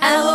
Hello.